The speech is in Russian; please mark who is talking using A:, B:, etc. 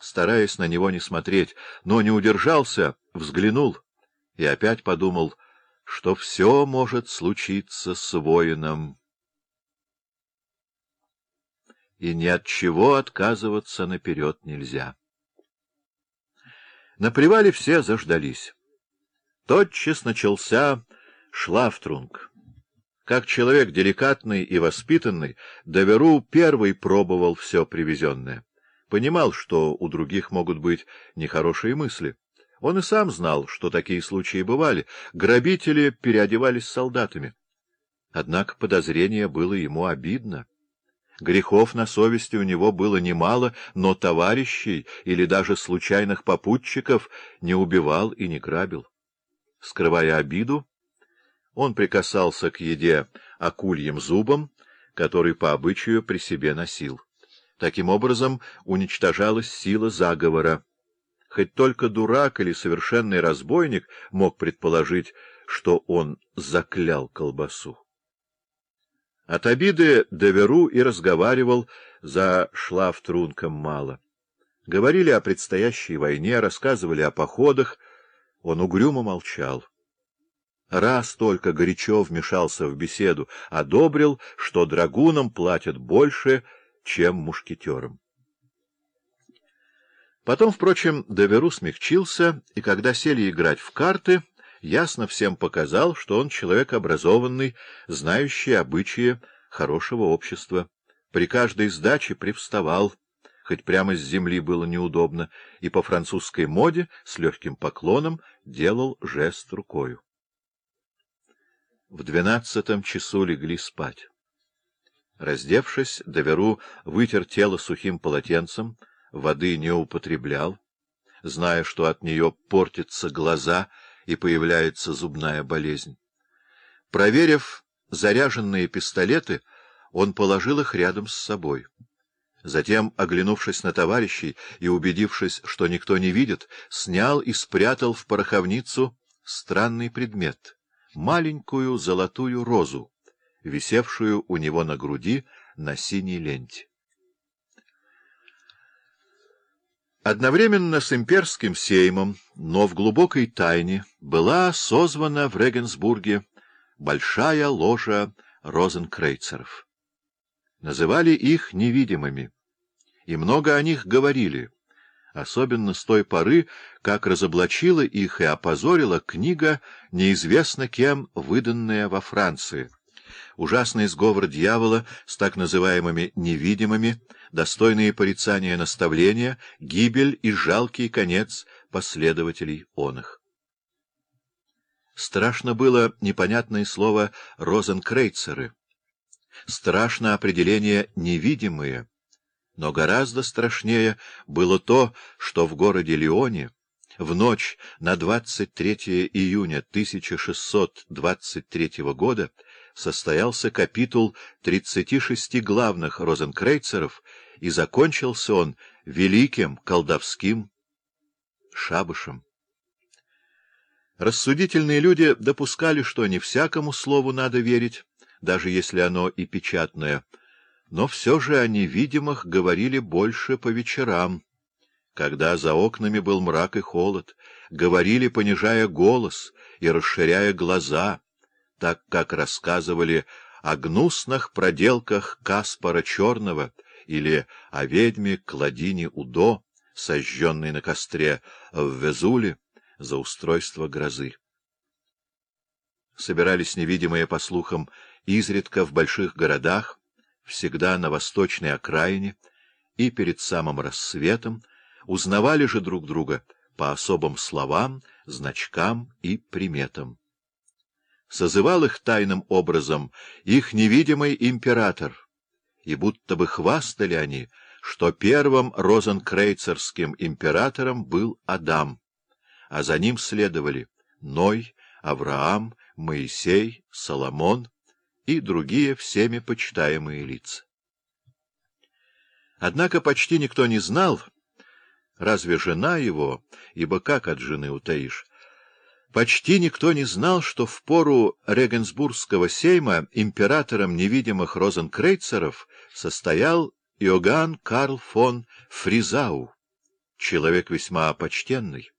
A: стараясь на него не смотреть, но не удержался, взглянул и опять подумал, что все может случиться с воином. И ни от чего отказываться наперед нельзя. На привале все заждались. Тотчас начался шлафтрунг. Как человек деликатный и воспитанный, Доверу первый пробовал все привезенное. Понимал, что у других могут быть нехорошие мысли. Он и сам знал, что такие случаи бывали. Грабители переодевались солдатами. Однако подозрение было ему обидно. Грехов на совести у него было немало, но товарищей или даже случайных попутчиков не убивал и не грабил. Скрывая обиду, он прикасался к еде акульем зубом, который по обычаю при себе носил. Таким образом уничтожалась сила заговора. Хоть только дурак или совершенный разбойник мог предположить, что он заклял колбасу. От обиды Деверу и разговаривал за шлафтрунком мало. Говорили о предстоящей войне, рассказывали о походах. Он угрюмо молчал. Раз только горячо вмешался в беседу, одобрил, что драгунам платят больше, чем мушкетерам. Потом, впрочем, Деверу смягчился, и когда сели играть в карты, ясно всем показал, что он человек образованный, знающий обычаи хорошего общества. При каждой сдаче привставал, хоть прямо с земли было неудобно, и по французской моде с легким поклоном делал жест рукою. В двенадцатом часу легли спать. Раздевшись, Доверу вытер тело сухим полотенцем, воды не употреблял, зная, что от нее портятся глаза и появляется зубная болезнь. Проверив заряженные пистолеты, он положил их рядом с собой. Затем, оглянувшись на товарищей и убедившись, что никто не видит, снял и спрятал в пороховницу странный предмет — маленькую золотую розу висевшую у него на груди на синей ленте. Одновременно с имперским сеймом, но в глубокой тайне, была созвана в Регенсбурге большая ложа розенкрейцеров. Называли их невидимыми, и много о них говорили, особенно с той поры, как разоблачила их и опозорила книга, неизвестно кем выданная во Франции ужасный сговор дьявола с так называемыми «невидимыми», достойные порицания наставления, гибель и жалкий конец последователей оных. Страшно было непонятное слово «розенкрейцеры». Страшно определение «невидимые», но гораздо страшнее было то, что в городе Лионе в ночь на 23 июня 1623 года состоялся капитул 36 главных розенкрейцеров, и закончился он великим колдовским шабышем. Рассудительные люди допускали, что не всякому слову надо верить, даже если оно и печатное, но все же о невидимых говорили больше по вечерам, когда за окнами был мрак и холод, говорили, понижая голос и расширяя глаза, так как рассказывали о гнусных проделках Каспара Черного или о ведьме Кладине Удо, сожженной на костре в Везуле за устройство грозы. Собирались невидимые, по слухам, изредка в больших городах, всегда на восточной окраине, и перед самым рассветом узнавали же друг друга по особым словам, значкам и приметам созывал их тайным образом их невидимый император, и будто бы хвастали они, что первым розенкрейцерским императором был Адам, а за ним следовали Ной, Авраам, Моисей, Соломон и другие всеми почитаемые лица. Однако почти никто не знал, разве жена его, ибо как от жены утаишь, Почти никто не знал, что в пору Регенсбургского сейма императором невидимых розенкрейцеров состоял Иоганн Карл фон Фризау, человек весьма почтенный.